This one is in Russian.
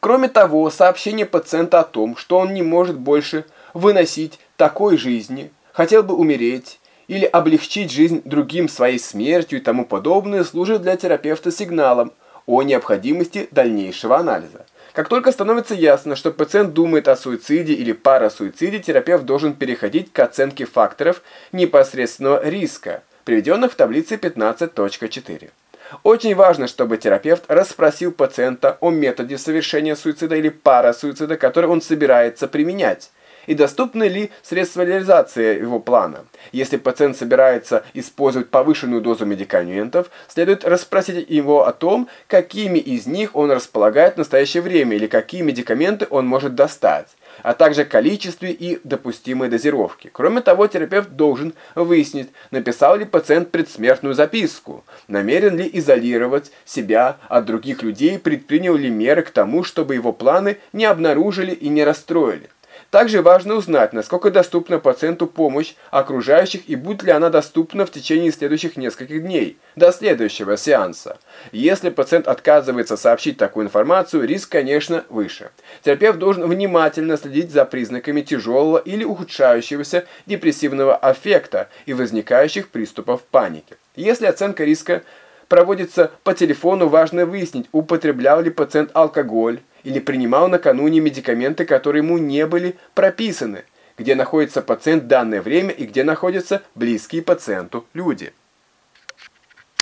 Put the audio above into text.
Кроме того, сообщение пациента о том, что он не может больше выносить такой жизни, хотел бы умереть или облегчить жизнь другим своей смертью и тому подобное, служит для терапевта сигналом о необходимости дальнейшего анализа. Как только становится ясно, что пациент думает о суициде или парасуициде, терапевт должен переходить к оценке факторов непосредственного риска, приведенных в таблице 15.4. Очень важно, чтобы терапевт расспросил пациента о методе совершения суицида или парасуицида, который он собирается применять, и доступны ли средства реализации его плана. Если пациент собирается использовать повышенную дозу медикаментов, следует расспросить его о том, какими из них он располагает в настоящее время или какие медикаменты он может достать а также количестве и допустимой дозировке. Кроме того, терапевт должен выяснить, написал ли пациент предсмертную записку, намерен ли изолировать себя от других людей, предпринял ли меры к тому, чтобы его планы не обнаружили и не расстроили. Также важно узнать, насколько доступна пациенту помощь окружающих и будет ли она доступна в течение следующих нескольких дней, до следующего сеанса. Если пациент отказывается сообщить такую информацию, риск, конечно, выше. Терапевт должен внимательно следить за признаками тяжелого или ухудшающегося депрессивного аффекта и возникающих приступов паники. Если оценка риска проводится по телефону, важно выяснить, употреблял ли пациент алкоголь, или принимал накануне медикаменты, которые ему не были прописаны, где находится пациент в данное время и где находятся близкие пациенту люди.